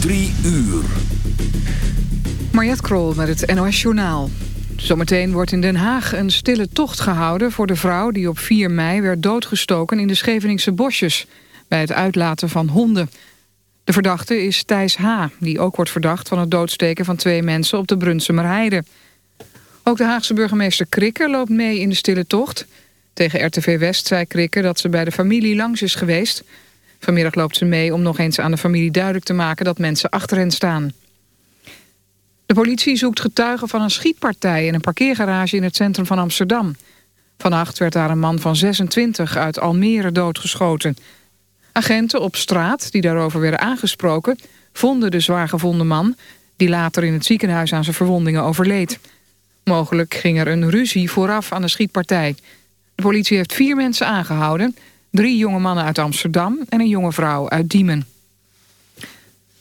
Drie uur. Mariette Krol met het NOS Journaal. Zometeen wordt in Den Haag een stille tocht gehouden... voor de vrouw die op 4 mei werd doodgestoken in de Scheveningse bosjes... bij het uitlaten van honden. De verdachte is Thijs H., die ook wordt verdacht... van het doodsteken van twee mensen op de Brunsumerheide. Ook de Haagse burgemeester Krikke loopt mee in de stille tocht. Tegen RTV West zei Krikke dat ze bij de familie langs is geweest. Vanmiddag loopt ze mee om nog eens aan de familie duidelijk te maken... dat mensen achter hen staan. De politie zoekt getuigen van een schietpartij in een parkeergarage in het centrum van Amsterdam. Vannacht werd daar een man van 26 uit Almere doodgeschoten. Agenten op straat, die daarover werden aangesproken, vonden de zwaar gevonden man... die later in het ziekenhuis aan zijn verwondingen overleed. Mogelijk ging er een ruzie vooraf aan de schietpartij. De politie heeft vier mensen aangehouden... drie jonge mannen uit Amsterdam en een jonge vrouw uit Diemen.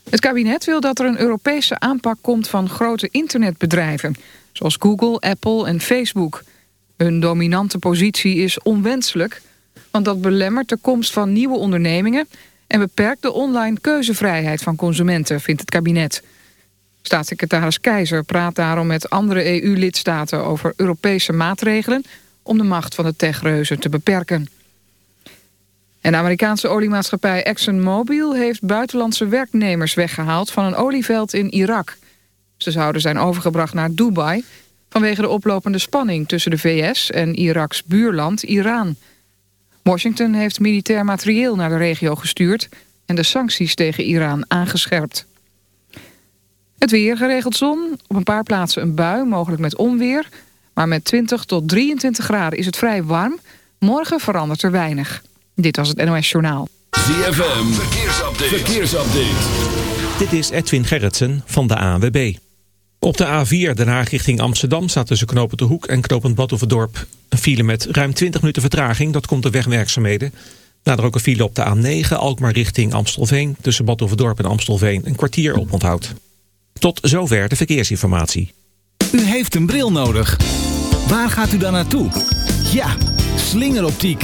Het kabinet wil dat er een Europese aanpak komt van grote internetbedrijven... zoals Google, Apple en Facebook. Hun dominante positie is onwenselijk... want dat belemmert de komst van nieuwe ondernemingen... en beperkt de online keuzevrijheid van consumenten, vindt het kabinet. Staatssecretaris Keizer praat daarom met andere EU-lidstaten... over Europese maatregelen om de macht van de techreuzen te beperken. En de Amerikaanse oliemaatschappij ExxonMobil heeft buitenlandse werknemers weggehaald van een olieveld in Irak. Ze zouden zijn overgebracht naar Dubai vanwege de oplopende spanning tussen de VS en Iraks buurland Iran. Washington heeft militair materieel naar de regio gestuurd en de sancties tegen Iran aangescherpt. Het weer, geregeld zon, op een paar plaatsen een bui, mogelijk met onweer... maar met 20 tot 23 graden is het vrij warm. Morgen verandert er weinig. Dit was het NOS Journaal. ZFM, verkeersupdate. verkeersupdate. Dit is Edwin Gerritsen van de ANWB. Op de A4 Den Haag richting Amsterdam staat tussen Knopend de Hoek en Knopend Badhoevedorp een file met ruim 20 minuten vertraging. Dat komt de wegwerkzaamheden. Nader ook een file op de A9 Alkmaar richting Amstelveen tussen Badhoevedorp en Amstelveen een kwartier op onthoud. Tot zover de verkeersinformatie. U heeft een bril nodig. Waar gaat u dan naartoe? Ja, slingeroptiek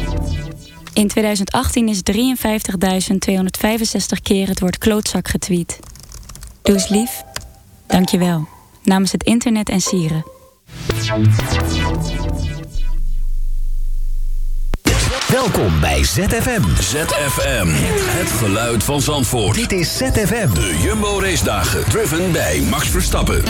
In 2018 is 53.265 keer het woord klootzak getweet. Doe eens lief. Dank je wel. Namens het internet en sieren. Welkom bij ZFM. ZFM, het geluid van Zandvoort. Dit is ZFM. De Jumbo Race Dagen, driven bij Max Verstappen.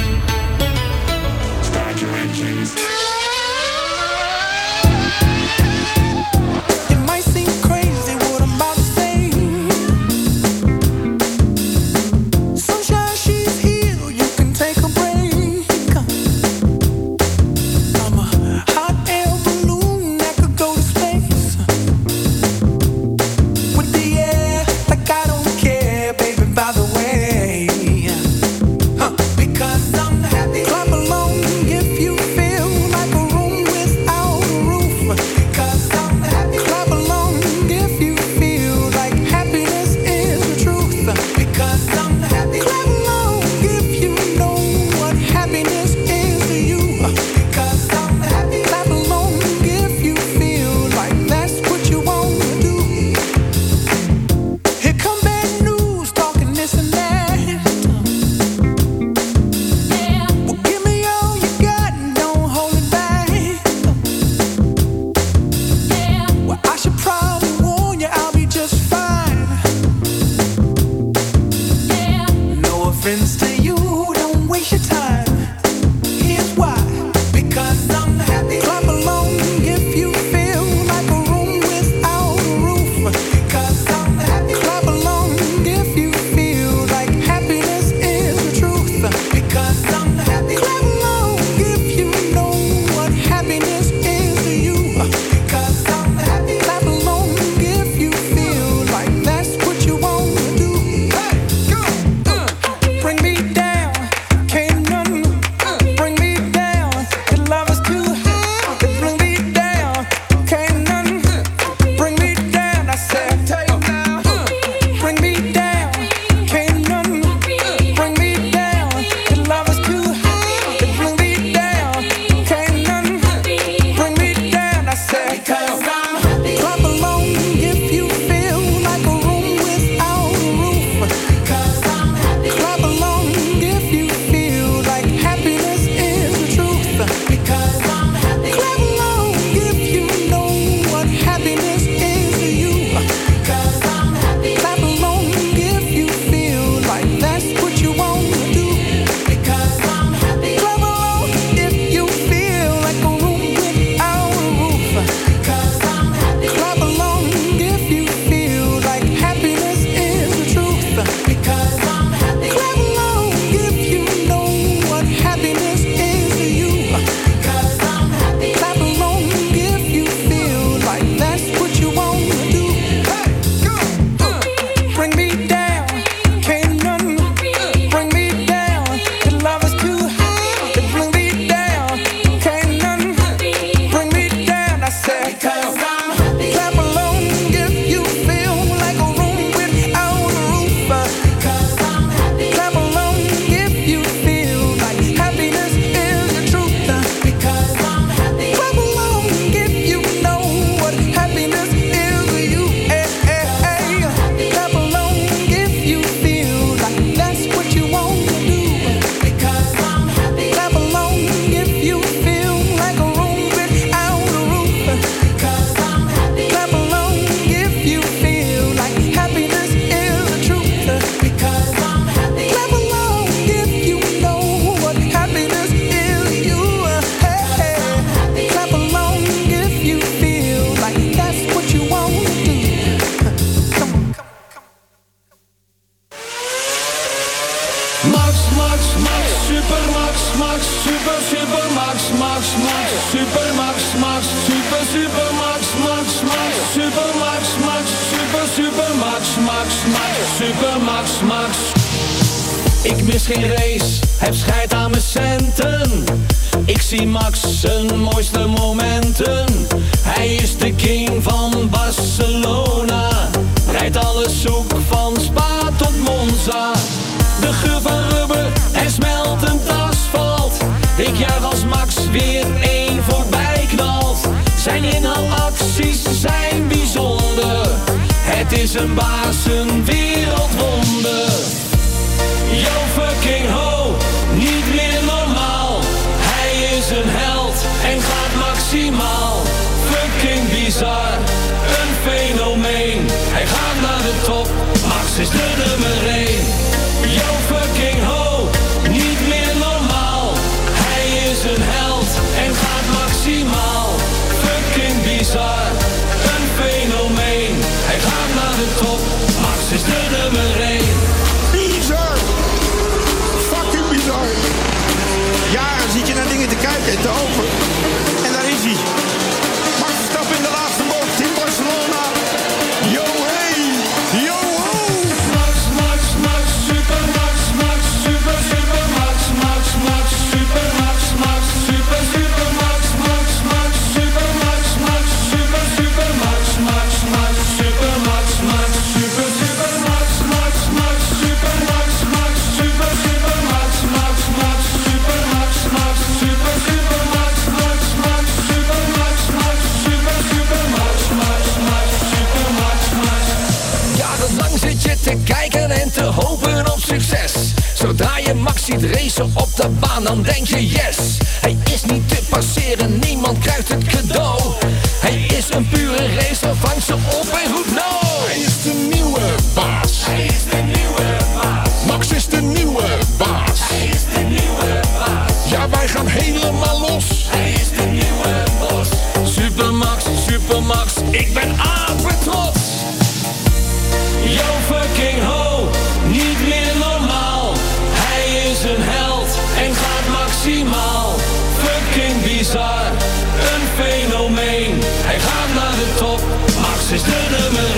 ziet racen op de baan Dan denk je yes, hij is niet te passeren Niemand krijgt het cadeau. Hij is een pure racer, vangt ze op en roept no. Hij is de nieuwe baas. Hij is de nieuwe baas. Max is de nieuwe baas. Hij is de nieuwe Ja, wij gaan helemaal los. Hij is de nieuwe Supermax, Supermax, ik ben aan is de nummer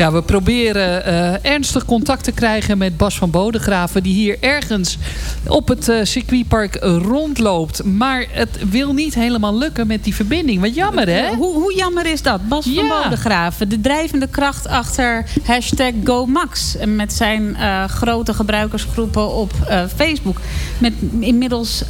Ja, we proberen eh, ernstig contact te krijgen met Bas van Bodegraven... die hier ergens op het eh, circuitpark rondloopt. Maar het wil niet helemaal lukken met die verbinding. Wat jammer, hè? Hoe, hoe jammer is dat? Bas van. Bodegraven, de drijvende kracht achter hashtag GoMax. Met zijn eh, grote gebruikersgroepen op Facebook. Met inmiddels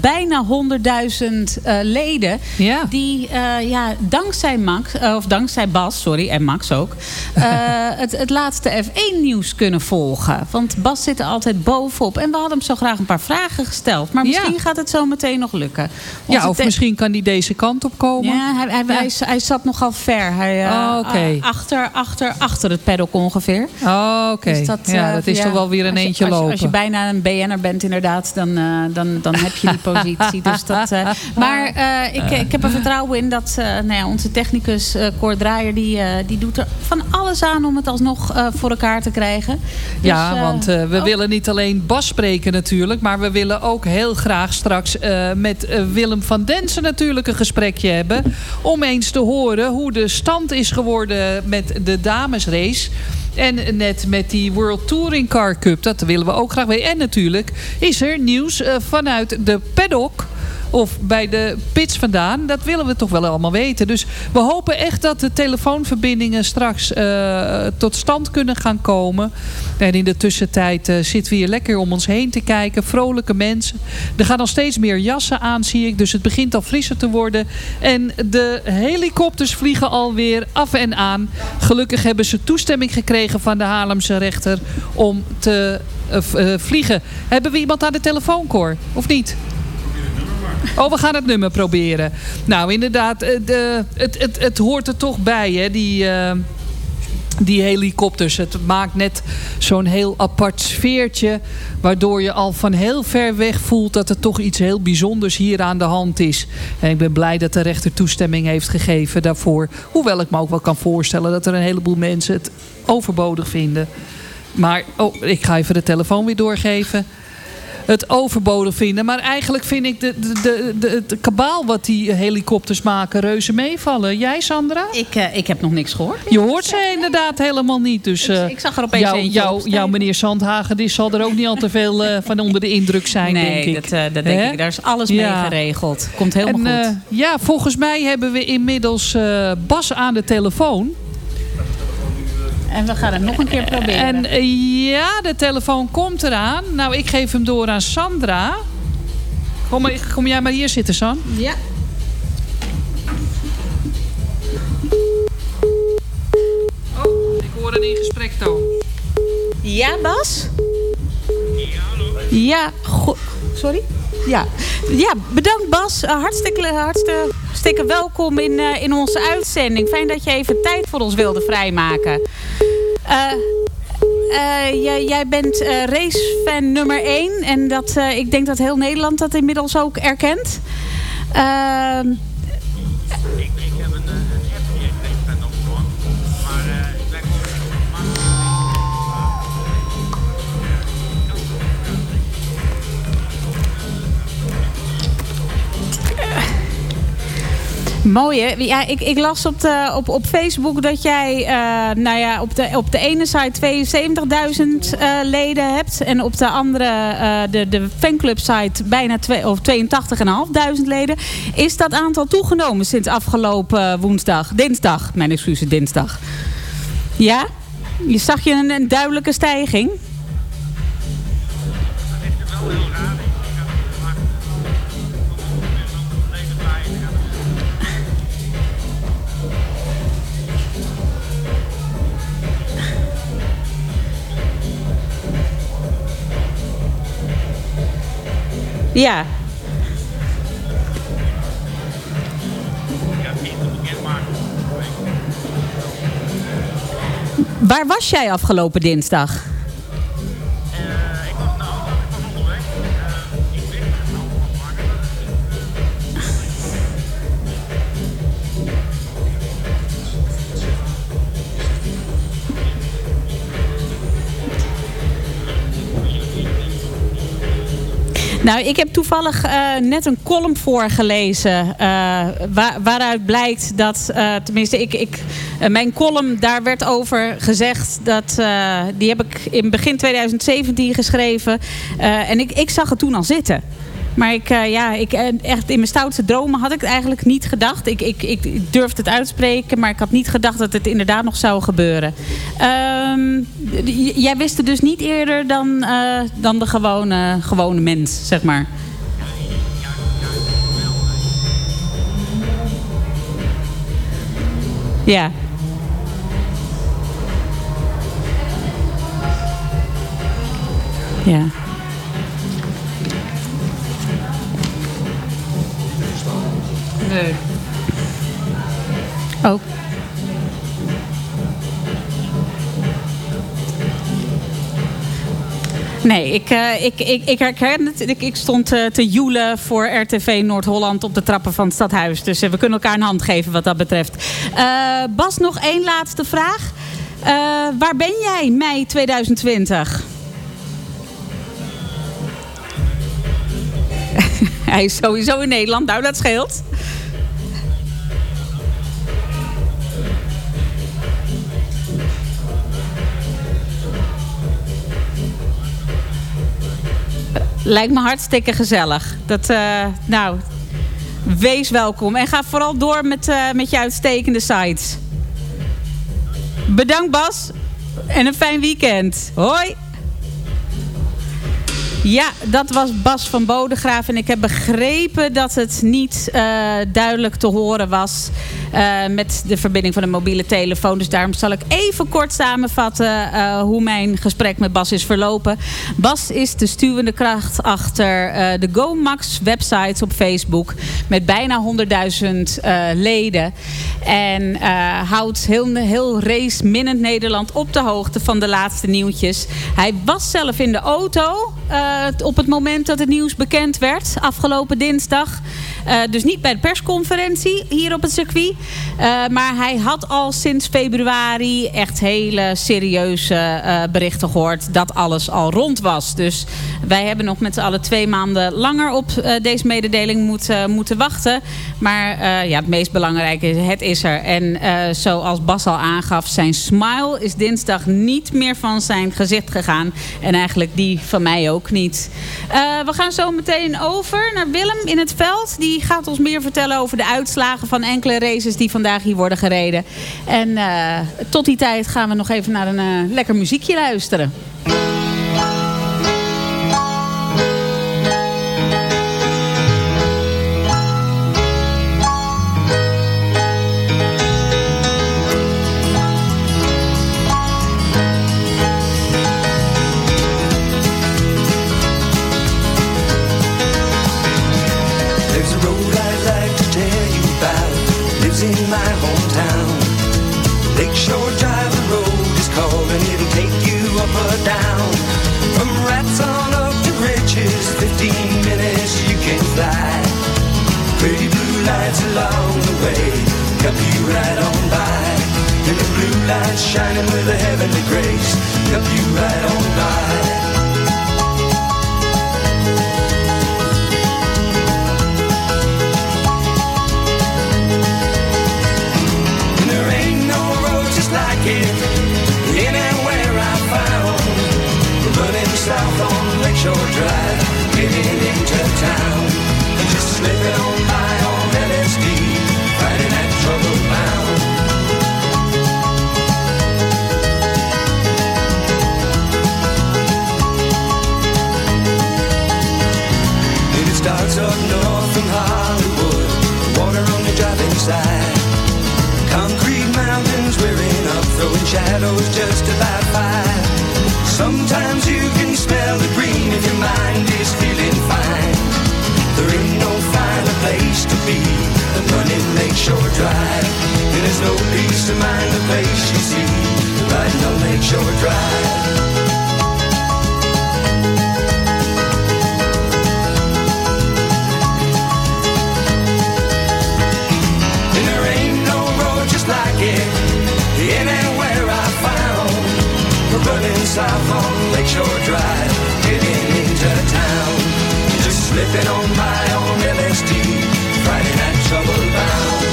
bijna 100.000 eh, leden. Die ja, dankzij Max, of dankzij Bas, sorry, en Max ook. eh, het, het laatste F1-nieuws kunnen volgen. Want Bas zit er altijd bovenop. En we hadden hem zo graag een paar vragen gesteld. Maar misschien gaat het zo meteen nog lukken. Onze Ja, of misschien kan die deze kant op komen. ja, hij, hij, hij, hij zat nogal ver. Hij, eh, Oh, eh, achter, achter, achter het paddock ongeveer. Oh, oké. Dus ja, eh, dat is toch wel weer een je- eentje als je, lopen. Als je bijna een BN'er bent inderdaad, dan, dan, dan heb je die positie. dus dat, maar ik, ik heb er vertrouwen in dat nou ja, onze technicus eh Cor Draaier... Die, die doet er van alles om het alsnog eh, voor elkaar te krijgen. Dus, ja, eh, want eh, we oh, willen niet alleen Bas spreken natuurlijk... maar we willen ook heel graag straks met Willem van Densen natuurlijk een gesprekje hebben... om eens te horen hoe de stand is geworden met de damesrace... En net met die World Touring Car Cup, dat willen we ook graag weten. En natuurlijk is er nieuws vanuit de paddock of bij de pits vandaan. Dat willen we toch wel allemaal weten. Dus we hopen echt dat de telefoonverbindingen straks eh, tot stand kunnen gaan komen. En in de tussentijd eh, zitten we hier lekker om ons heen te kijken. Vrolijke mensen. Er gaan al steeds meer jassen aan, zie ik. Dus het begint al frisser te worden. En de helikopters vliegen alweer af en aan. Gelukkig hebben ze toestemming gekregen van de Haarlemse rechter om te eh, vliegen. Hebben we iemand aan de telefoon, Cor? Of niet? Oh, we gaan het nummer proberen. Nou, inderdaad, eh, het, het, het hoort er toch bij, hè, die, eh, die helikopters. Het maakt net zo'n heel apart sfeertje... waardoor je al van heel ver weg voelt... dat er toch iets heel bijzonders hier aan de hand is. En ik ben blij dat de rechter toestemming heeft gegeven daarvoor. Hoewel ik me ook wel kan voorstellen... dat er een heleboel mensen het overbodig vinden. Maar, oh, ik ga even de telefoon weer doorgeven... het overbodig vinden. Maar eigenlijk vind ik de, de, de, het kabaal wat die helikopters maken reuze meevallen. Jij Sandra? Ik, uh, ik heb nog niks gehoord. Je hoort ze inderdaad helemaal niet. Dus, uh, ik, ik, zag er opeens jou, jou, jouw meneer Zandhagen die zal er ook niet al te veel uh, van onder de indruk zijn, nee, denk ik. Dat, dat denk He? ik. Daar is alles Ja. mee geregeld. Komt helemaal en, goed. ja, volgens mij hebben we inmiddels Bas aan de telefoon. En we gaan hem nog een keer proberen. En uh, ja, de telefoon komt eraan. Nou, ik geef hem door aan Sandra. Kom, maar, kom jij maar hier zitten, San. Ja. Oh, ik hoor een in gesprek toon. Ja, Bas? Ja, sorry? Ja. ja, bedankt Bas. Uh, hartstikke, hartstikke welkom in, uh, in onze uitzending. Fijn dat je even tijd voor ons wilde vrijmaken. Uh, uh, jij, jij, bent uh, racefan nummer 1. En dat, ik denk dat heel Nederland dat inmiddels ook erkent. Ehm, Mooi hè? Ja, ik, ik las op, de, op, op Facebook dat jij uh, nou ja, op, de, op de ene site 72.000 uh, leden hebt. En op de andere, uh, de, de fanclub site, bijna 82.500 leden. Is dat aantal toegenomen sinds afgelopen woensdag? Dinsdag, mijn excuses, dinsdag. Ja? Je zag je een, een duidelijke stijging? Ja. Waar was jij afgelopen dinsdag? Nou, ik heb toevallig uh, net een column voorgelezen. Waar, waaruit blijkt dat, uh, tenminste, ik, ik, mijn column, daar werd over gezegd dat. die heb ik in begin 2017 geschreven. en ik, ik zag het toen al zitten. Maar ik, uh, ja, ik, echt in mijn stoutste dromen had ik het eigenlijk niet gedacht. Ik, ik, ik durfde het uitspreken, maar ik had niet gedacht dat het inderdaad nog zou gebeuren. Um, jij wist het dus niet eerder dan, uh, dan de gewone, gewone mens, zeg maar. Ja. Ja. Nee. Oh. Nee, ik, uh, ik, ik, ik herken het. Ik, stond uh, te joelen voor RTV Noord-Holland op de trappen van het stadhuis. Dus uh, we kunnen elkaar een hand geven wat dat betreft. Bas, nog één laatste vraag. waar ben jij mei 2020? Hij is sowieso in Nederland, nou dat scheelt. Lijkt me hartstikke gezellig. Dat, uh, nou, wees welkom. En ga vooral door met, uh, met je uitstekende sites. Bedankt Bas. En een fijn weekend. Hoi. Ja, dat was Bas van Bodegraaf. En ik heb begrepen dat het niet uh, duidelijk te horen was uh, met de verbinding van de mobiele telefoon. Dus daarom zal ik even kort samenvatten uh, hoe mijn gesprek met Bas is verlopen. Bas is de stuwende kracht achter de GoMax websites op Facebook. Met bijna 100.000 leden. En houdt heel, heel race minnend Nederland op de hoogte van de laatste nieuwtjes. Hij was zelf in de auto... Uh, op het moment dat het nieuws bekend werd, afgelopen dinsdag. Eh, dus niet bij de persconferentie hier op het circuit. Eh, maar hij had al sinds februari echt hele serieuze eh, berichten gehoord dat alles al rond was. Dus wij hebben nog met z'n allen twee maanden langer op deze mededeling moeten, moeten wachten. Maar ja, het meest belangrijke is, het is er. En zoals Bas al aangaf, zijn smile is dinsdag niet meer van zijn gezicht gegaan. En eigenlijk die van mij ook niet. We gaan zo meteen over naar Willem in het veld. Die gaat ons meer vertellen over de uitslagen van enkele races die vandaag hier worden gereden. En eh, tot die tijd gaan we nog even naar een eh, lekker muziekje luisteren. Lives in my hometown. Lakeshore Drive, the road is called, and it'll take you up or down. From rats on up to riches, 15 minutes you can fly. Pretty blue lights along the way, help you right on by. And the blue lights shining with a heavenly grace, help you right on by. Lakeshore Drive, getting into town, and just slipping on by on LSD, fighting that trouble bound. And it starts up north from Hollywood, water on the driving side. Concrete mountains rearing up, throwing shadows just about five. Sometimes place to be than running Lakeshore Drive. And there's no peace of mind the place you see riding on Lakeshore Drive. And there ain't no road just like it anywhere I found. We're running south on Lakeshore Drive, getting into town. Just slipping on by on LSD, Friday night trouble bound.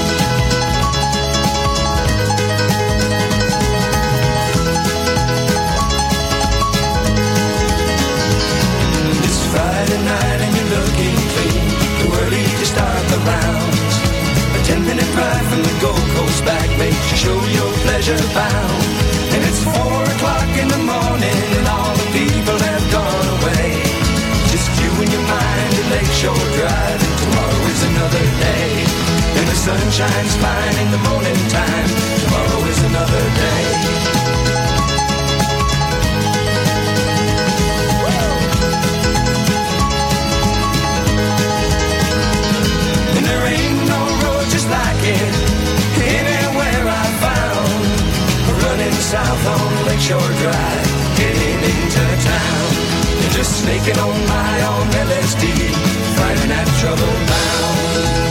Shines fine in the morning time. Tomorrow is another day. And there ain't no road just like it anywhere I found. Running south on Lakeshore Drive, getting into town. Just snaking on by on LSD, fighting that trouble bound.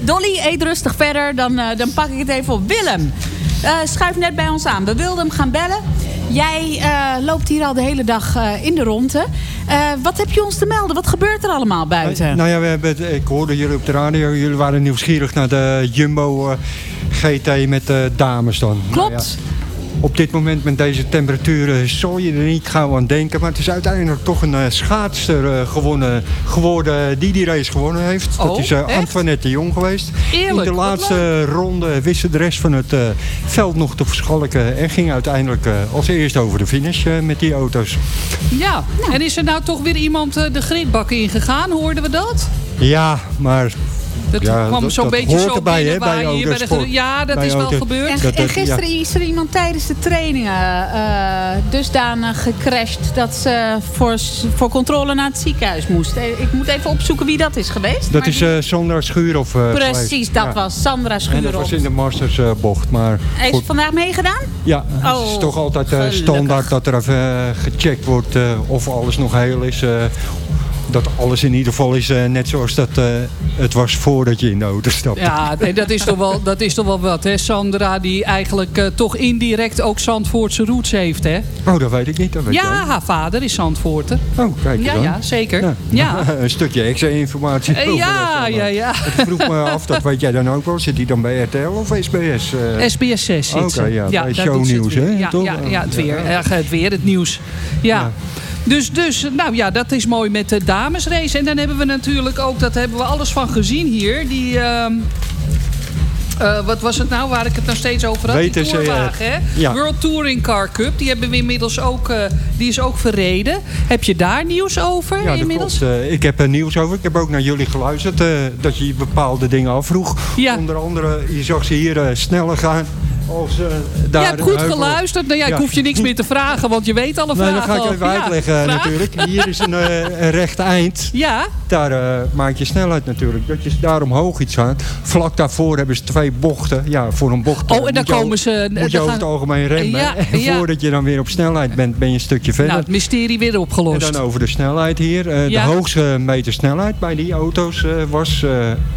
Dolly, eet rustig verder. Dan, eh, dan pak ik het even op. Willem, eh, schuif net bij ons aan. We wilden hem gaan bellen. Jij eh, loopt hier al de hele dag in de ronde. Wat heb je ons te melden? Wat gebeurt er allemaal buiten? Nou ja, we hebben, het- ik hoorde jullie op de radio. Jullie waren nieuwsgierig naar de Jumbo GT met de dames dan. Klopt. Nou ja, op dit moment met deze temperaturen zal je er niet gauw aan denken. Maar het is uiteindelijk toch een eh, schaatster eh, gewonnen, geworden die die race gewonnen heeft. dat Oh, is eh? Antoinette de Jong geweest. Eerlijk, In de laatste ronde wist ze de rest van het eh, veld nog te verschalken. En ging uiteindelijk eh, als eerste over de finish eh, met die auto's. Ja, en is er nou toch weer iemand eh, de grindbak ingegaan? Hoorden we dat? Ja, maar... Dat ja, kwam zo'n beetje hoort zo erbij, binnen hè, bij hier bij de Ja, dat Bij is wel gebeurd. En, Dat- en dat- gisteren is er iemand tijdens de trainingen eh, dusdanig gecrashed dat ze voor, voor controle naar het ziekenhuis moest. Eh, Ik moet even opzoeken wie dat is geweest. Dat maar is die- eh Sandra Schuurhoff eh, Precies, geweest. dat Ja. was Sandra En dat Schuurhoff. was in de Masters eh, bocht. Maar Heeft ze vandaag meegedaan? Ja, het is Oh, toch altijd eh, standaard dat er even eh, gecheckt wordt eh, of alles nog heel is. Dat alles in ieder geval is eh, net zoals dat eh, het was voordat je in de auto stapte. Ja, nee, dat, is toch wel, dat is toch wel wat, hè? Sandra, die eigenlijk eh, toch indirect ook Zandvoortse roots heeft, hè? Oh, dat weet ik niet. Dat weet Ja, jij. haar vader is Zandvoorter. Oh, kijk Ja, dan. ja, zeker. Ja. Ja. Een stukje extra informatie. Ja, ja, ja. Ik vroeg me af, dat weet jij dan ook wel. Zit hij dan bij RTL of SBS? SBS 6 zit Oké, ze. ja, bij shownieuws, hè, Ja, ja, ja, het weer. Ja. Ja, het weer, het nieuws. Ja. Dus, dus, nou ja, dat is mooi met de damesrace. En dan hebben we natuurlijk ook, dat hebben we alles van gezien hier. Die, ehm, eh, wat was het nou waar ik het nog steeds over had? Die WTCR. tourwagen, hè? Ja. World Touring Car Cup. Die hebben we inmiddels ook, eh, die is ook verreden. Heb je daar nieuws over Ja, inmiddels? klopt. Eh, ik heb er nieuws over. Ik heb ook naar jullie geluisterd. eh, dat je bepaalde dingen afvroeg. Ja. Onder andere, je zag ze hier eh, sneller gaan. Als, eh, daar je hebt goed heuvel- geluisterd. Nou ja, ik hoef je niks meer te vragen, want je weet alle Nee, vragen dat ga ik even uitleggen natuurlijk. Hier is een, eh, een recht eind. Ja. Daar eh, maak je snelheid natuurlijk. Dat je daar omhoog iets gaat. Vlak daarvoor hebben ze twee bochten. Ja, voor een bocht eh, Oh, en dan komen ze- Moet je over het algemeen remmen. Ja, en voordat je dan weer op snelheid bent, ben je een stukje verder. Nou, het mysterie weer opgelost. En dan over de snelheid hier. Eh. De hoogste meter snelheid bij die auto's eh, was eh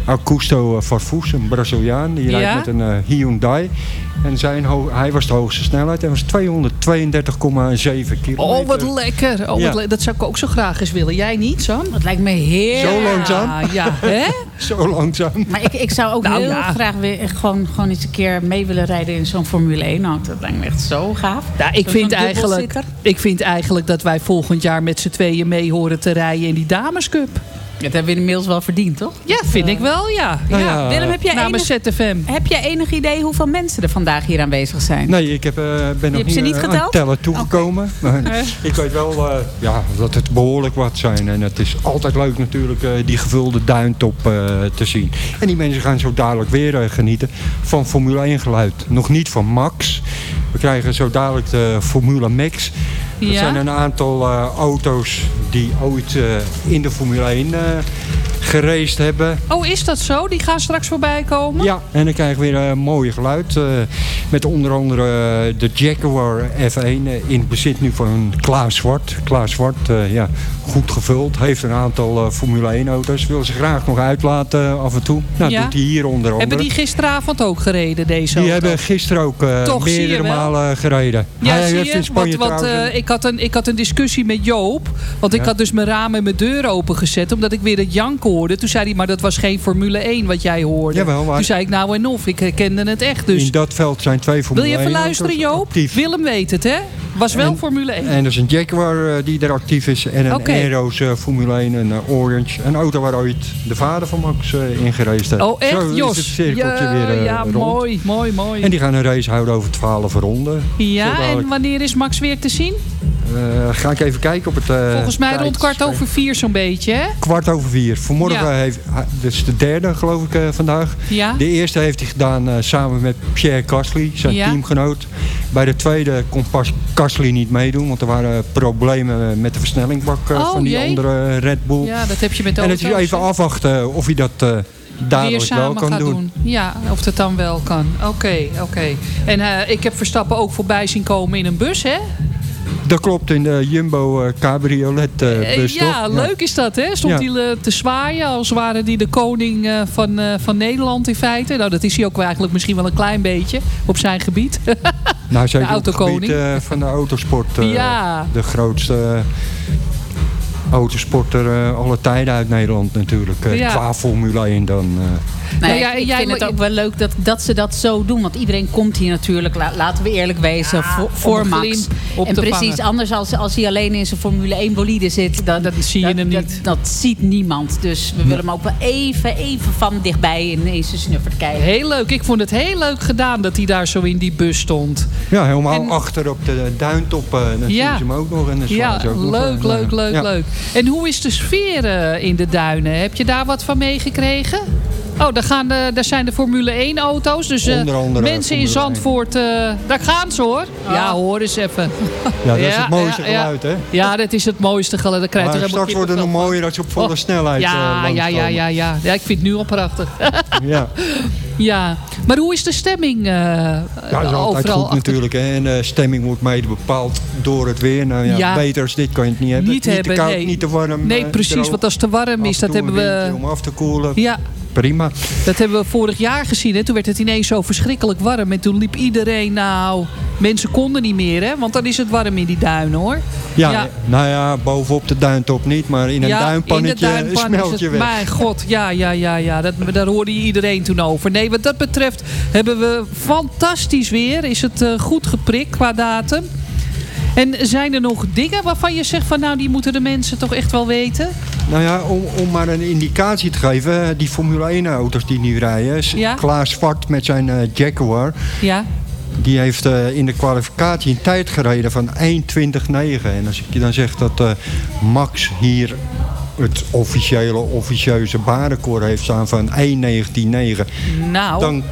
Augusto Farfus, een Braziliaan. Die rijdt met een eh, Hyundai. En zijn hij was de hoogste snelheid. En was 232,7 kilometer. Oh, wat lekker. Oh, Ja. wat le- dat zou ik ook zo graag eens willen. Jij niet, Sam? Dat lijkt me heel... Zo langzaam? Ja, ja. Hè? Zo langzaam. Maar ik, ik zou ook Nou, heel ja. graag weer gewoon, gewoon eens een keer mee willen rijden in zo'n Formule 1 auto. Dat lijkt me echt zo gaaf. Ja, ik, Zo'n vind eigenlijk, ik vind eigenlijk dat wij volgend jaar met z'n tweeën mee horen te rijden in die damescup. Dat hebben we inmiddels wel verdiend, toch? Ja, vind ik wel, ja. Nou ja. ja, Willem, heb jij, Namens enig, ZFM. heb jij enig idee hoeveel mensen er vandaag hier aanwezig zijn? Nee, ik heb, eh, ben nog ze niet, niet eh, aan tellen toegekomen. Maar ik weet wel eh, ja, dat het behoorlijk wat zijn. En het is altijd leuk natuurlijk eh, die gevulde duintop eh, te zien. En die mensen gaan zo dadelijk weer eh, genieten van Formule 1 geluid. Nog niet van Max. We krijgen zo dadelijk de Formule Max. Dat Ja. zijn een aantal eh, auto's die ooit eh, in de Formule 1 eh geraced hebben. Oh, is dat zo? Die gaan straks voorbij komen? Ja, en dan krijg je weer een mooie geluid. eh, met onder andere eh, de Jaguar F1 eh, in bezit nu van Klaas Zwart. Klaas Zwart, eh, ja, goed gevuld. Heeft een aantal eh, Formule 1 auto's. Wil ze graag nog uitlaten eh, af en toe. Nou, Ja. doet hij hier onder andere. Hebben die gisteravond ook gereden, deze Die auto? hebben gisteren ook eh, Toch, meerdere malen gereden. Ja, Hij heeft in Spanje eh, ik, had een, ik had een discussie met Joop. Want ik had dus mijn raam en mijn deur opengezet. Omdat ik weer het jank hoorde. Toen zei hij, maar dat was geen Formule 1 wat jij hoorde. Jawel, maar- Toen zei ik, nou en of. Ik herkende het echt. Dus In dat veld zijn twee wil Formule je 1 even luisteren, Joop? actief. Willem weet het, hè? Was wel En- Formule 1. En er is een Jaguar eh, die er actief is. En een Oké. Aero's eh, Formule 1, een eh, Orange. Een auto waar ooit de vader van Max eh in gereisd heeft. oh, echt, Zo is Jos? het cirkeltje ja, weer ja rond. mooi, mooi, mooi. En die gaan een race houden over 12 ronden. ja, en wanneer is Max weer te zien? Eh, ga ik even kijken op het eh, Volgens mij rond kwart over vier zo'n beetje, hè? Kwart over vier. Vanmorgen Ja. heeft, dit is de derde geloof ik eh, vandaag. Ja. De eerste heeft hij gedaan samen met Pierre Gasly, zijn Ja. teamgenoot. Bij de tweede kon Pas Gasly niet meedoen, want er waren problemen met de versnellingbak Oh, van die jee. andere Red Bull. Ja, dat heb je met en het is even afwachten of hij dat weer dadelijk wel kan doen. doen. Ja, of dat dan wel kan. Oké, oké. En ik heb Verstappen ook voorbij zien komen in een bus, hè? Dat klopt, in de Jumbo eh, Cabriolet eh, Eh, bus ja, toch? leuk is dat, hè? Stond hij te zwaaien als waren die de koning van, van Nederland in feite. Nou, dat is hij ook eigenlijk misschien wel een klein beetje op zijn gebied. Nou, zeker De autokoning. gebied, van de autosport. Ja. De grootste. autosporter alle tijden uit Nederland natuurlijk. Ja. Qua Formule 1 dan. Eh. Nee, Nou ja, ik jij vind het ook wel leuk dat, dat ze dat zo doen. Want iedereen komt hier natuurlijk, la- laten we eerlijk wezen, voor, voor Max. En te precies vangen. anders als, als hij alleen in zijn Formule 1 bolide zit. Dan, Dat zie je dat, hem dat- niet. Dat, ziet niemand. Dus we willen hem ook wel even, even van dichtbij in, zijn snuffert kijken. Heel leuk. Ik vond het heel leuk gedaan dat hij daar zo in die bus stond. Ja, helemaal En- achter op de duintop. eh dan Ja. zien ze hem ook nog. En dan Ja, ook leuk, eh, leuk, leuk, ja. leuk. En hoe is de sfeer eh, in de duinen? Heb je daar wat van meegekregen? Oh, daar, gaan de, daar zijn de Formule 1 auto's. Dus eh, Onder andere mensen in Formule 1. Zandvoort, eh, daar gaan ze hoor. Ja, hoor eens even. Ja, dat is het mooiste ja, ja. geluid, hè? Ja, dat is het mooiste geluid. Dan krijg je Maar er straks wordt het nog mooier als je op volle Oh, snelheid eh, Ja, ja, ja, ja, ja. Ja, ik vind het nu al prachtig. Ja. ja, maar hoe is de stemming eh Ja, dat is altijd goed achter- natuurlijk. Hè. En de stemming wordt mede bepaald door het weer. Nou ja, Ja. beter als dit kan je het niet hebben. Niet te hebben, koud, nee. niet te warm. Nee, eh, precies. droog. Want als het te warm is, dat hebben we... om af te koelen. Ja, Prima. Dat hebben we vorig jaar gezien. Hè? Toen werd het ineens zo verschrikkelijk warm. En toen liep iedereen, nou... Mensen konden niet meer, hè? Want dan is het warm in die duinen, hoor. Ja, nou ja, bovenop de duintop niet, maar in een Ja, duinpannetje in duinpan smelt je weg. Mijn god, ja, ja, ja, ja. Dat, daar hoorde iedereen toen over. Nee, wat dat betreft hebben we fantastisch weer. Is het eh, goed geprikt qua datum. En zijn er nog dingen waarvan je zegt van... nou, die moeten de mensen toch echt wel weten? Nou ja, om, om maar een indicatie te geven, eh, die Formule 1 auto's die nu rijden. Ja. Klaas Zwart met zijn eh, Jaguar, Ja. die heeft eh, in de kwalificatie een tijd gereden van 1.20.9. En als ik je dan zeg dat Max hier het officiële, officieuze baanrecord heeft staan van 1.19.9. Nou... Dan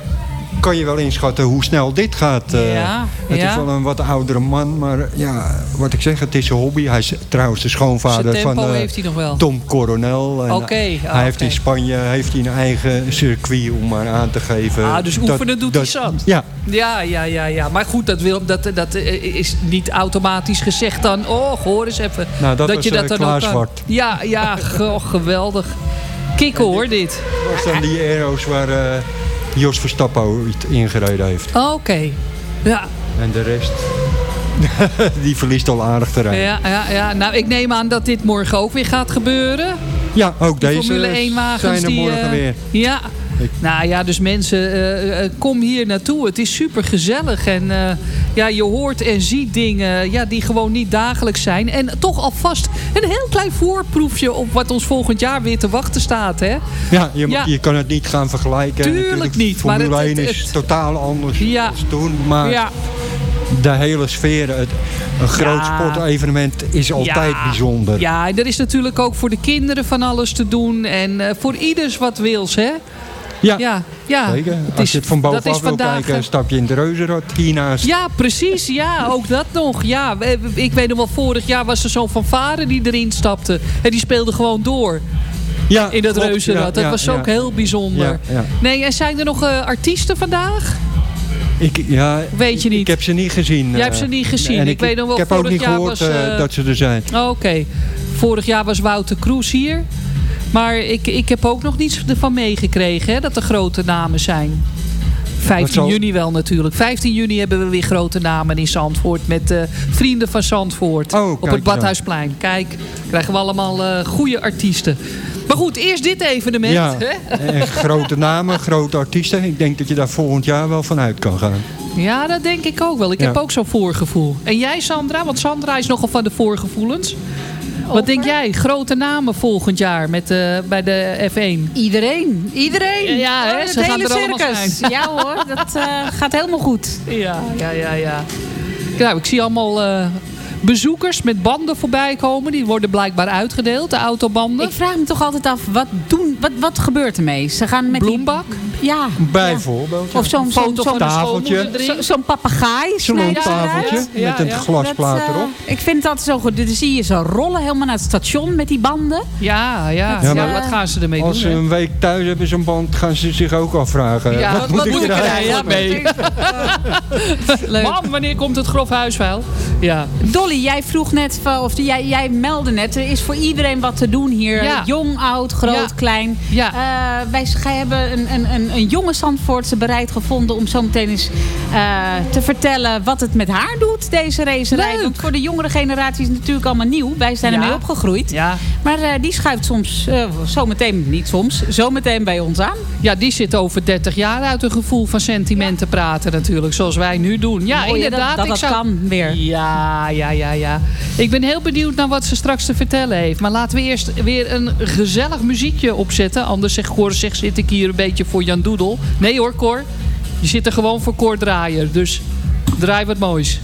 kan je wel inschatten hoe snel dit gaat. eh. Ja, het ja. is wel een wat oudere man, maar ja, wat ik zeg, het is een hobby. Hij is trouwens de schoonvader van eh, heeft hij nog wel. Tom Coronel. En Oké, hij ah, heeft in Spanje heeft hij een eigen circuit om maar aan te geven. Ah, dus oefenen doet hij zat. Ja, Ja, ja, ja, ja. Maar goed, dat, wil, dat, dat eh, is niet automatisch gezegd dan... Oh, hoor eens even. Nou, dat was, eh, dan ook. Ja, ja, geweldig. Kikken hoor, dit. dat was dan die aero's waar eh, Jos Verstappen ooit ingereden heeft. Oké. Ja, En de rest, die verliest al aardig terrein. ja, ja, ja. Nou, ik neem aan dat dit morgen ook weer gaat gebeuren. Ja, ook Die deze Formule 1 wagens. zijn er die, morgen eh, weer. Ja. Nou ja, dus mensen, eh, eh, kom hier naartoe. Het is super gezellig. En ja, je hoort en ziet dingen ja, die gewoon niet dagelijks zijn. En toch alvast een heel klein voorproefje op wat ons volgend jaar weer te wachten staat. Hè? Ja, je, Ja. je kan het niet gaan vergelijken. Tuurlijk Natuurlijk, niet, maar Formule het- 1 het- is totaal anders Ja. toen. Maar Ja. de hele sfeer, het, een groot Ja. sportevenement is altijd Ja. bijzonder. Ja, en er is natuurlijk ook voor de kinderen van alles te doen. En eh, voor ieders wat wils, hè? Ja, ja. ja. zeker. Het Als is- je het van bovenaf wil kijken, eh, stap je in de reuzenrad hiernaast. Ja, precies. Ja, ook dat nog. Ja, ik weet nog wel, vorig jaar was er zo'n fanfare die erin stapte. En die speelde gewoon door. Ja, in dat klopt. reuzenrad. Ja, dat ja, was ook heel bijzonder. Nee, en zijn er nog eh, artiesten vandaag? Ik, ja, Weet je niet? Ik heb ze niet gezien. Jij hebt eh, ze niet gezien. en Ik weet nog wel, Ik heb ook vorig niet jaar gehoord was, dat ze er zijn. Oh, Oké. Vorig jaar was Wouter Kroes hier. Maar ik, ik heb ook nog niets ervan meegekregen dat er grote namen zijn. 15 zal- juni wel natuurlijk. 15 juni hebben we weer grote namen in Zandvoort. Met eh, vrienden van Zandvoort. Oh, op het Badhuisplein. Kijk, krijgen we allemaal eh, goede artiesten. Maar goed, eerst dit evenement. Ja, Hè? en grote namen, grote artiesten. Ik denk dat je daar volgend jaar wel van uit kan gaan. Ja, dat denk ik ook wel. Ik Ja. heb ook zo'n voorgevoel. En jij Sandra? Want Sandra is nogal van de voorgevoelens. Wat denk jij? Grote namen volgend jaar met, eh, bij de F1? Iedereen, iedereen. Ja, hè, het ze gaan er allemaal circus. zijn. Ja hoor, dat eh, gaat helemaal goed. Ja, ja, ja, ja. Nou, ik zie allemaal eh, bezoekers met banden voorbij komen. Die worden blijkbaar uitgedeeld, de autobanden. Ik vraag me toch altijd af, wat, doen, wat, wat gebeurt ermee? Ze gaan met Bloembak? Die, ja. Bijvoorbeeld. Of zo'n de tafeltje. zo- zo'n papegaai. Zo'n tafeltje. Ja, met een ja. glasplaat Dat, eh, erop. ik vind het altijd zo goed. Dan zie je ze rollen helemaal naar het station met die banden. Ja, ja. Dat, ja, eh, wat gaan ze ermee Als ze doen? een week thuis hebben zo'n band, gaan ze zich ook afvragen. Ja, wat, moet ik er eigenlijk mee? Mam, wanneer komt het grof huisvuil? Ja. Dolly Dolly, jij vroeg net, of jij, jij meldde net, er is voor iedereen wat te doen hier. Ja. Jong, oud, groot, Ja. klein. Ja. Eh, wij wij hebben een, een, een, een jonge Zandvoortse bereid gevonden om zo meteen eens eh, te vertellen wat het met haar doet, deze racerij. Want voor de jongere generatie is het natuurlijk allemaal nieuw. Wij zijn ermee opgegroeid. Maar eh, die schuift soms, zometeen, niet soms, zometeen bij ons aan. Ja, die zit over 30 jaar uit een gevoel van sentiment te praten natuurlijk. Zoals wij nu doen. Ja, Mooi, inderdaad. dat- dat ik dat kan weer. Ja, ja, ja, ja. Ik ben heel benieuwd naar wat ze straks te vertellen heeft. Maar laten we eerst weer een gezellig muziekje opzetten. Anders zeg Cor, zeg, zit ik hier een beetje voor Jan Doedel. Nee hoor, Cor. Je zit er gewoon voor Cor Draaier. Dus draai wat moois.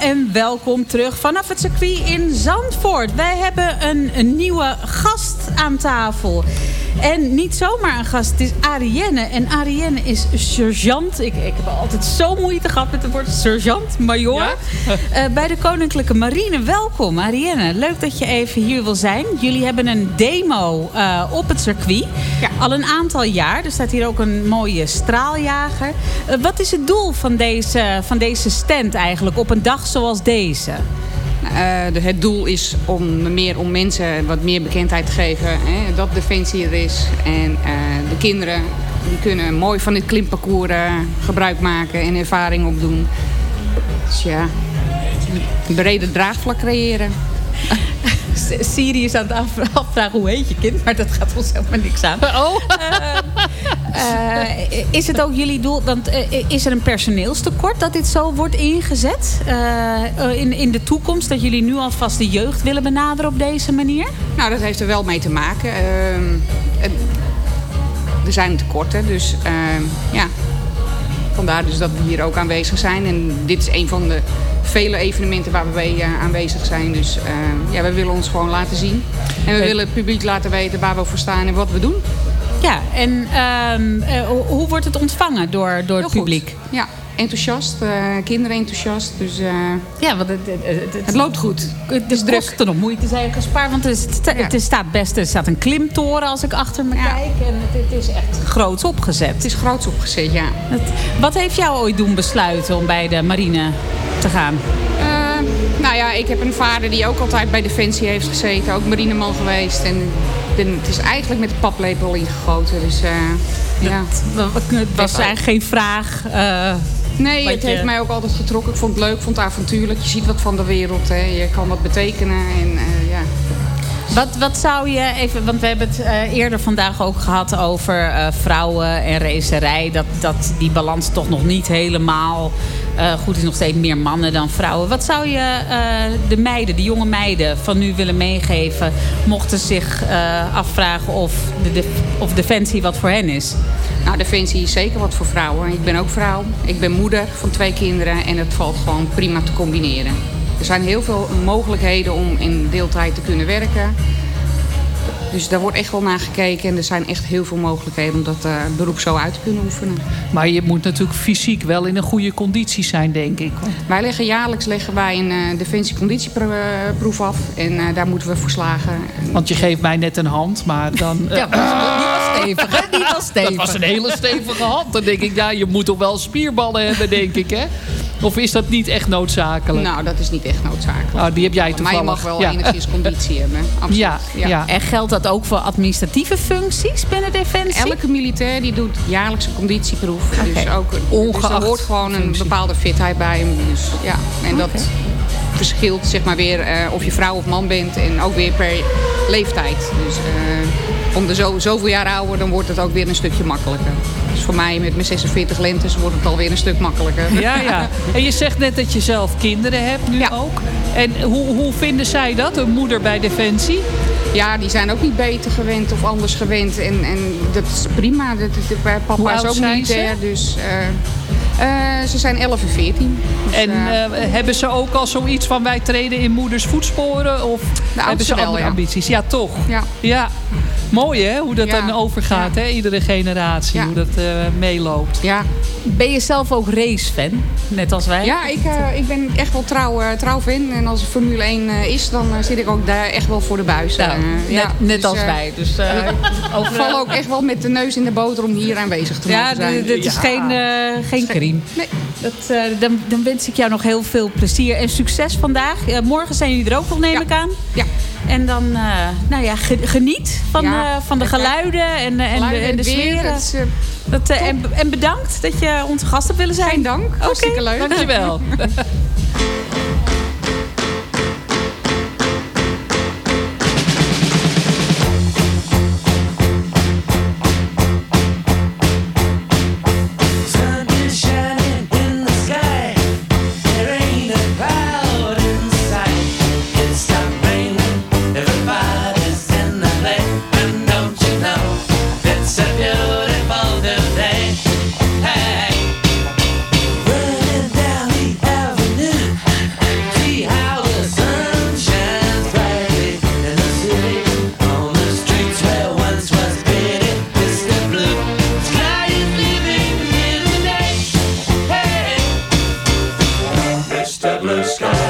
En welkom terug vanaf het circuit in Zandvoort. Wij hebben een, een nieuwe gast aan tafel. En niet zomaar een gast, het is Arienne. En Arienne is sergeant. Ik, ik heb altijd zo moeite gehad met het woord sergeant, major. Eh, bij de Koninklijke Marine. Welkom Arienne, leuk dat je even hier wil zijn. Jullie hebben een demo eh, op het circuit. Al een aantal jaar. Er staat hier ook een mooie straaljager. Eh, wat is het doel van deze, van deze stand eigenlijk op een dag zoals deze? Eh, de- het doel is om meer om mensen wat meer bekendheid te geven. Hè, dat Defensie er is. En eh, de kinderen die kunnen mooi van dit klimparcours eh, gebruik maken en ervaring opdoen. Dus ja, een brede draagvlak creëren. Siri is aan het af- afvragen hoe heet je kind, maar dat gaat ons helemaal niks aan. Oh. Is het ook jullie doel, want eh, is er een personeelstekort dat dit zo wordt ingezet eh, eh, in, in de toekomst? Dat jullie nu alvast de jeugd willen benaderen op deze manier? Nou, dat heeft er wel mee te maken. Ehm, er zijn tekorten, dus ehm, ja. Vandaar dus dat we hier ook aanwezig zijn. En dit is een van de vele evenementen waar we eh, aanwezig zijn. Dus ehm, ja, we willen ons gewoon laten zien. En we Eh. willen het publiek laten weten waar we voor staan en wat we doen. Ja, en ehm, eh, hoe- wordt het ontvangen door, door het publiek? Ja, enthousiast. eh, kinderen enthousiast. Dus eh, ja, want het, het, het loopt goed. Het is kosten nog moeite zijn gespaard. Want er, is- het, het staat best, er staat een klimtoren als ik achter me kijk. En het, het is echt groots opgezet. Het is groots opgezet, ja. wat heeft jou ooit doen besluiten om bij de marine te gaan? Nou ja, ik heb een vader die ook altijd bij Defensie heeft gezeten. Ook marineman geweest. En de- het is eigenlijk met de paplepel ingegoten. Dus eh, ja. Het was eigenlijk geen vraag. eh, Nee, het je- heeft mij ook altijd getrokken. Ik vond het leuk, ik vond het avontuurlijk. Je ziet wat van de wereld. Hè. Je kan wat betekenen. En, eh, ja. Wat, wat zou je even, want we hebben het eh, eerder vandaag ook gehad over eh, vrouwen en racerij. Dat, dat die balans toch nog niet helemaal eh, goed is. Nog steeds meer mannen dan vrouwen. Wat zou je eh, de meiden, de jonge meiden van nu willen meegeven? Mochten ze zich eh, afvragen of, de, of Defensie wat voor hen is? Nou, Defensie is zeker wat voor vrouwen. Ik ben ook vrouw. Ik ben moeder van twee kinderen. En het valt gewoon prima te combineren. Er zijn heel veel mogelijkheden om in deeltijd te kunnen werken. Dus daar wordt echt wel naar gekeken. En er zijn echt heel veel mogelijkheden om dat eh, beroep zo uit te kunnen oefenen. Maar je moet natuurlijk fysiek wel in een goede conditie zijn, denk ik. Wij leggen jaarlijks leggen wij een eh Defensie conditieproef af. En eh, daar moeten we voor slagen. Want je geeft mij net een hand, maar dan... eh, Ja, stevig, hè? Die was stevig. Dat was een hele stevige hand. Dan denk ik, ja, je moet toch wel spierballen hebben, denk ik, hè? Of is dat niet echt noodzakelijk? Nou, dat is niet echt noodzakelijk. Nou, die heb jij Maar je toevallig. mag wel Ja. enigszins conditie hebben. Absoluut. Ja, ja. En geldt dat ook voor administratieve functies binnen Defensie? Elke militair die doet jaarlijks een conditieproef. Dus, ook, dus Ongeacht er hoort gewoon een bepaalde fitheid bij hem. Dus, ja. En dat verschilt zeg maar weer eh, of je vrouw of man bent. En ook weer per leeftijd. Dus eh, om de zo, zoveel jaar ouder, dan wordt het ook weer een stukje makkelijker. Dus voor mij met mijn 46 lentes wordt het alweer een stuk makkelijker. Ja, ja. En je zegt net dat je zelf kinderen hebt nu ook. En hoe, hoe vinden zij dat, een moeder bij Defensie? Ja, die zijn ook niet beter gewend of anders gewend. En, en dat is prima. Dat, is- papa Hoe is ook militair. Dus, eh, eh, ze zijn 11 en 14. Dus, En eh, eh, hebben ze ook al zoiets van wij treden in moeders voetsporen? Of hebben ze wel, andere ja. ambities? Ja, toch? Ja. ja. Mooi hè, hoe dat dan overgaat, hè? iedere generatie, hoe dat eh, meeloopt. Ja. Ben je zelf ook racefan, net als wij? Ja, ik, eh, ik ben echt wel trouw, eh, trouw fan. En als er Formule 1 eh, is, dan zit ik ook daar echt wel voor de buis. Nou, net- net als wij. Dus, ik val ook echt wel met de neus in de boter om hier aanwezig te Ja, mogen zijn. dit is geen, geen crime. Nee. Dat, dan, dan wens ik jou nog heel veel plezier en succes vandaag. Morgen zijn jullie er ook nog, neem ik aan. Ja. En dan, eh, nou ja, ge- geniet van, Ja. eh, van de geluiden en, de- en, de, en de is, eh, Dat, eh, en, en bedankt dat je onze gast hebt willen zijn. Geen dank, hartstikke leuk. Dankjewel. blue sky.